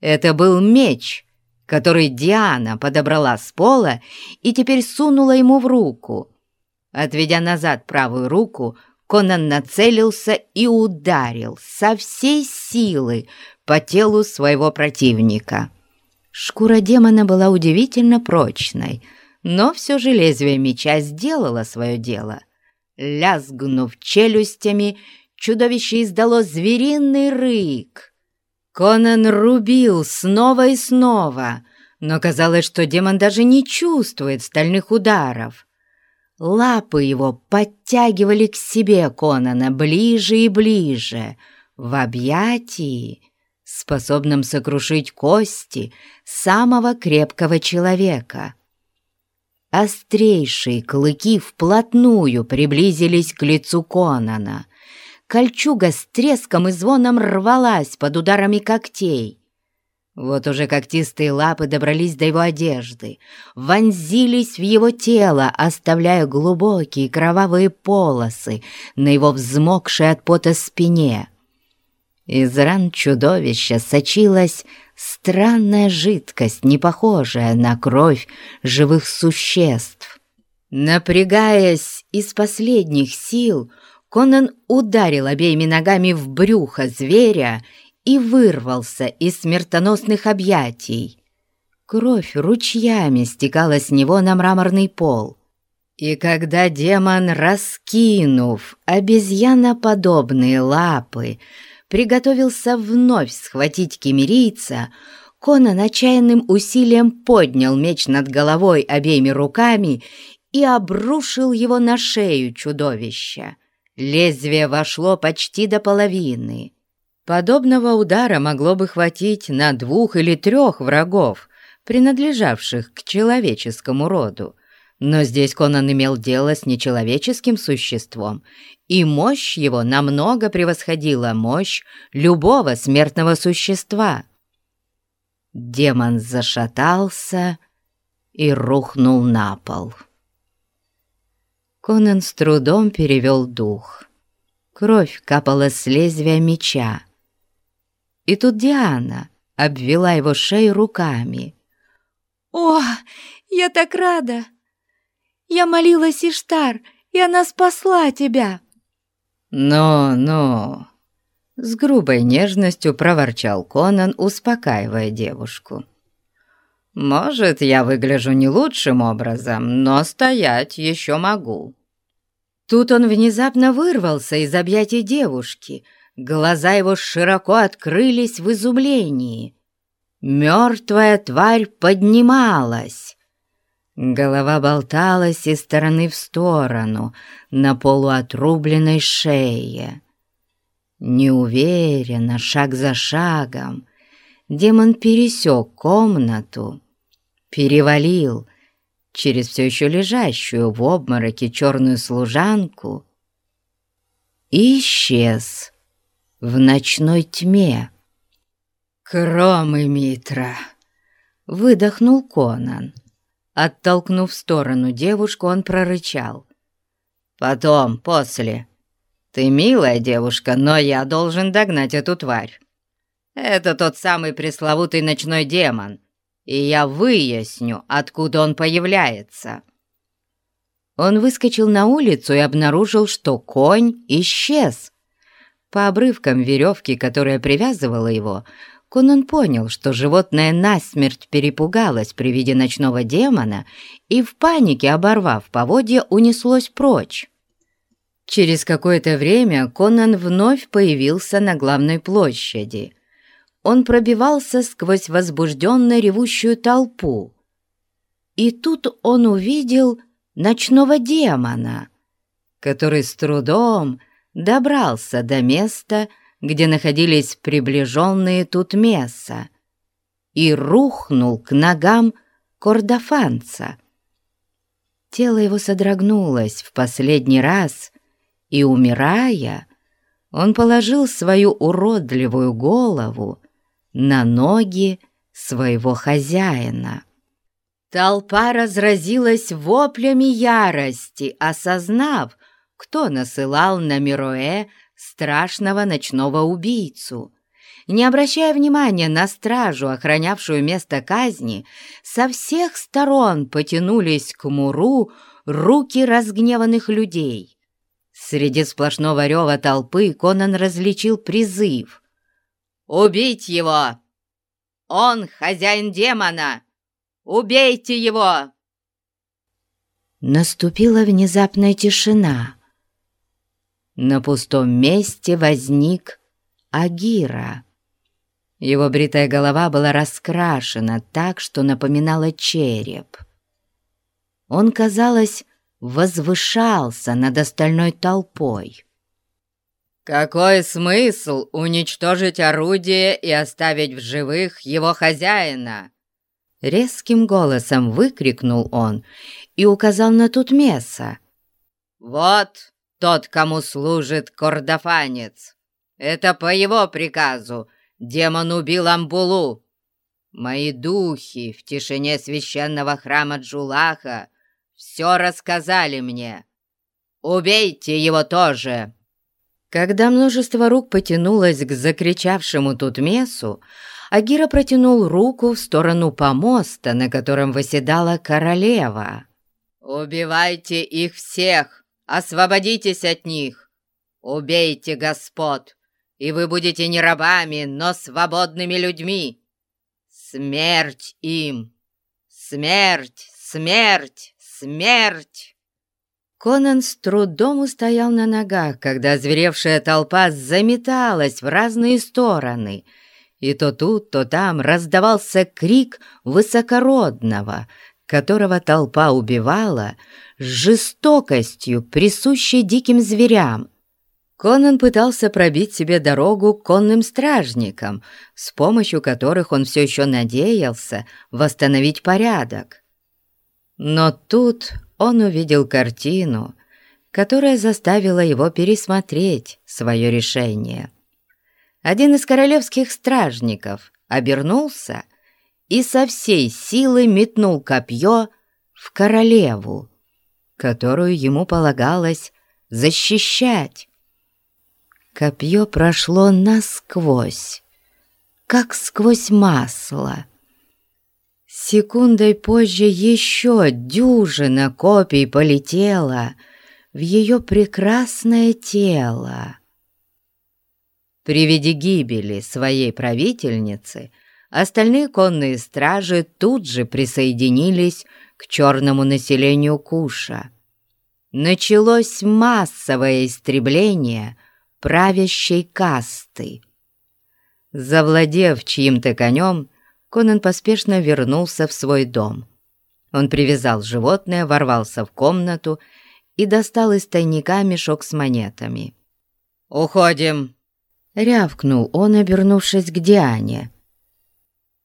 Это был меч, который Диана подобрала с пола и теперь сунула ему в руку. Отведя назад правую руку, Конан нацелился и ударил со всей силы по телу своего противника. Шкура демона была удивительно прочной, но все же лезвие меча сделало свое дело. Лязгнув челюстями, чудовище издало звериный рык. Конан рубил снова и снова, но казалось, что демон даже не чувствует стальных ударов. Лапы его подтягивали к себе Конана ближе и ближе, в объятии, способном сокрушить кости самого крепкого человека. Острейшие клыки вплотную приблизились к лицу Конана. Кольчуга с треском и звоном рвалась под ударами когтей. Вот уже когтистые лапы добрались до его одежды, вонзились в его тело, оставляя глубокие кровавые полосы на его взмокшей от пота спине. Из ран чудовища сочилась странная жидкость, не похожая на кровь живых существ. Напрягаясь из последних сил, Конан ударил обеими ногами в брюхо зверя и вырвался из смертоносных объятий. Кровь ручьями стекала с него на мраморный пол. И когда демон, раскинув обезьяноподобные лапы, приготовился вновь схватить кемерийца, Конан отчаянным усилием поднял меч над головой обеими руками и обрушил его на шею чудовища. Лезвие вошло почти до половины. Подобного удара могло бы хватить на двух или трех врагов, принадлежавших к человеческому роду. Но здесь Конан имел дело с нечеловеческим существом, и мощь его намного превосходила мощь любого смертного существа. Демон зашатался и рухнул на пол. Конан с трудом перевел дух. Кровь капала с лезвия меча. И тут Диана обвела его шею руками. «О, я так рада! Я молилась Иштар, и она спасла тебя!» «Ну-ну!» С грубой нежностью проворчал Конан, успокаивая девушку. «Может, я выгляжу не лучшим образом, но стоять еще могу». Тут он внезапно вырвался из объятий девушки, Глаза его широко открылись в изумлении. Мертвая тварь поднималась. Голова болталась из стороны в сторону на полуотрубленной шее. Неуверенно, шаг за шагом, демон пересек комнату, перевалил через все еще лежащую в обмороке черную служанку и исчез в ночной тьме. «Кромы Митра!» — выдохнул Конан. Оттолкнув в сторону девушку, он прорычал. «Потом, после. Ты милая девушка, но я должен догнать эту тварь. Это тот самый пресловутый ночной демон, и я выясню, откуда он появляется». Он выскочил на улицу и обнаружил, что конь исчез. По обрывкам веревки, которая привязывала его, Конан понял, что животное насмерть перепугалось при виде ночного демона и в панике, оборвав поводья, унеслось прочь. Через какое-то время Конан вновь появился на главной площади. Он пробивался сквозь возбужденно ревущую толпу. И тут он увидел ночного демона, который с трудом добрался до места, где находились приближенные тут месса, и рухнул к ногам кордофанца. Тело его содрогнулось в последний раз, и, умирая, он положил свою уродливую голову на ноги своего хозяина. Толпа разразилась воплями ярости, осознав, кто насылал на Мироэ страшного ночного убийцу. не обращая внимания на стражу, охранявшую место казни, со всех сторон потянулись к Муру руки разгневанных людей. Среди сплошного рева толпы Конан различил призыв. «Убить его! Он хозяин демона! Убейте его!» Наступила внезапная тишина. На пустом месте возник Агира. Его бритая голова была раскрашена так, что напоминала череп. Он, казалось, возвышался над остальной толпой. «Какой смысл уничтожить орудие и оставить в живых его хозяина?» Резким голосом выкрикнул он и указал на Тутмеса. «Вот тот, кому служит кордофанец. Это по его приказу демон убил Амбулу. Мои духи в тишине священного храма Джулаха все рассказали мне. Убейте его тоже!» Когда множество рук потянулось к закричавшему Тутмесу, Агира протянул руку в сторону помоста, на котором восседала королева. «Убивайте их всех! Освободитесь от них! Убейте господ, и вы будете не рабами, но свободными людьми! Смерть им! Смерть! Смерть! Смерть!» Конан с трудом устоял на ногах, когда озверевшая толпа заметалась в разные стороны — и то тут, то там раздавался крик высокородного, которого толпа убивала с жестокостью, присущей диким зверям. Конан пытался пробить себе дорогу конным стражникам, с помощью которых он все еще надеялся восстановить порядок. Но тут он увидел картину, которая заставила его пересмотреть свое решение один из королевских стражников обернулся и со всей силы метнул копье в королеву, которую ему полагалось защищать. Копье прошло насквозь, как сквозь масло. Секундой позже еще дюжина копий полетела в ее прекрасное тело. При виде гибели своей правительницы остальные конные стражи тут же присоединились к черному населению Куша. Началось массовое истребление правящей касты. Завладев чьим-то конем, Конан поспешно вернулся в свой дом. Он привязал животное, ворвался в комнату и достал из тайника мешок с монетами. «Уходим!» Рявкнул он, обернувшись к Диане.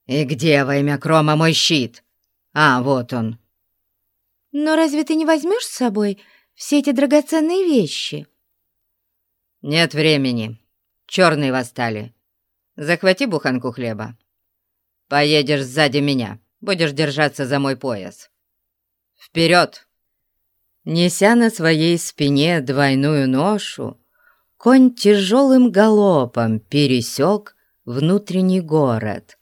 «И где во имя Крома мой щит? А, вот он!» «Но разве ты не возьмешь с собой все эти драгоценные вещи?» «Нет времени. Черные восстали. Захвати буханку хлеба. Поедешь сзади меня, будешь держаться за мой пояс. Вперед!» Неся на своей спине двойную ношу, конь тяжелым галопом пересек внутренний город,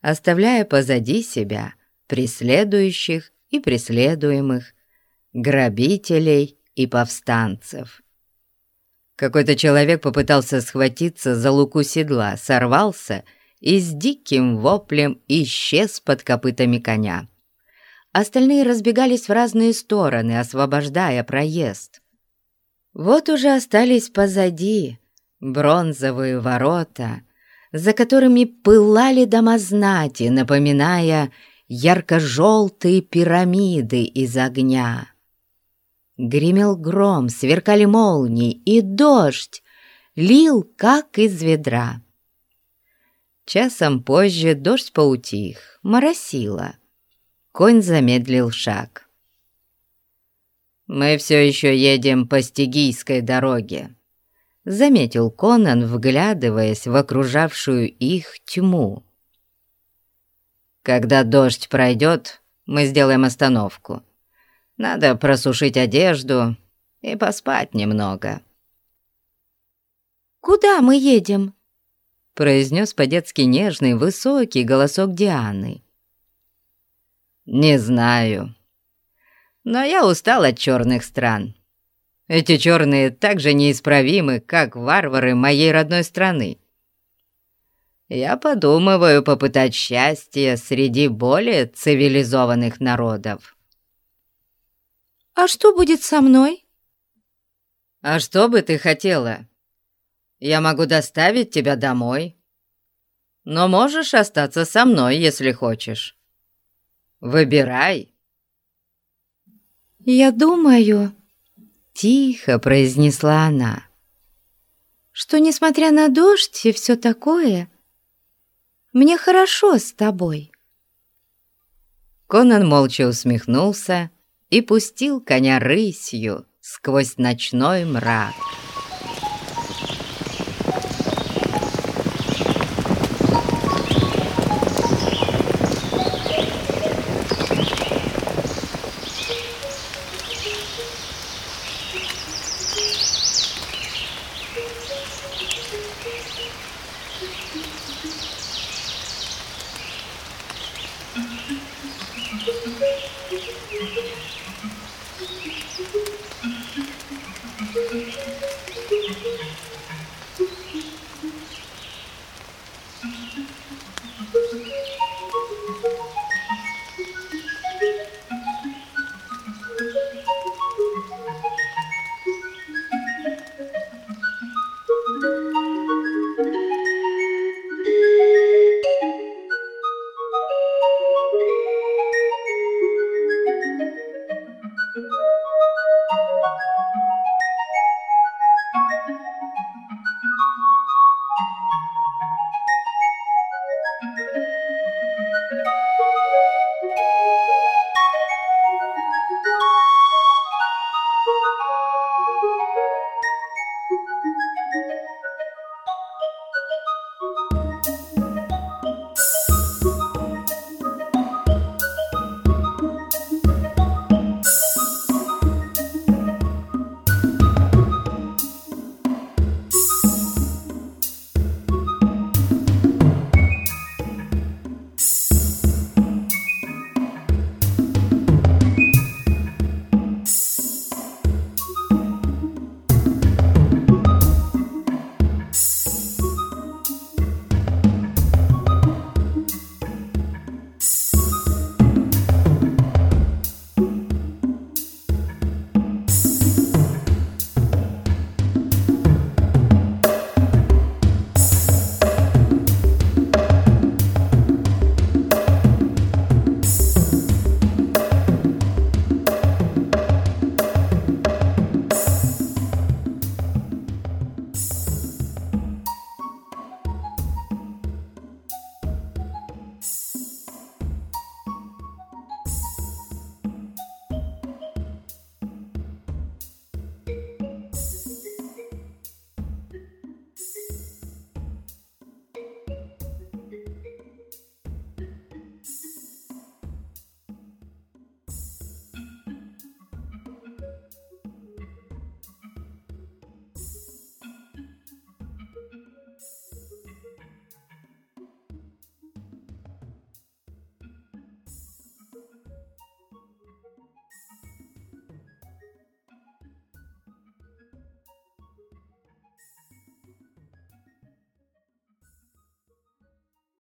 оставляя позади себя преследующих и преследуемых, грабителей и повстанцев. Какой-то человек попытался схватиться за луку седла, сорвался и с диким воплем исчез под копытами коня. Остальные разбегались в разные стороны, освобождая проезд. Вот уже остались позади бронзовые ворота, за которыми пылали дома знати, напоминая ярко-желтые пирамиды из огня. Гремел гром, сверкали молнии, и дождь лил, как из ведра. Часом позже дождь поутих, моросило. Конь замедлил шаг. «Мы все еще едем по Стигийской дороге», — заметил Конан, вглядываясь в окружавшую их тьму. «Когда дождь пройдет, мы сделаем остановку. Надо просушить одежду и поспать немного». «Куда мы едем?» Произнес по-детски нежный, высокий голосок Дианы. «Не знаю, но я устал от черных стран. Эти черные так же неисправимы, как варвары моей родной страны. Я подумываю попытать счастье среди более цивилизованных народов». «А что будет со мной?» «А что бы ты хотела? Я могу доставить тебя домой, но можешь остаться со мной, если хочешь. Выбирай». «Я думаю...» — тихо произнесла она. «Что, несмотря на дождь и все такое, мне хорошо с тобой». Конан молча усмехнулся и пустил коня рысью сквозь ночной мрак.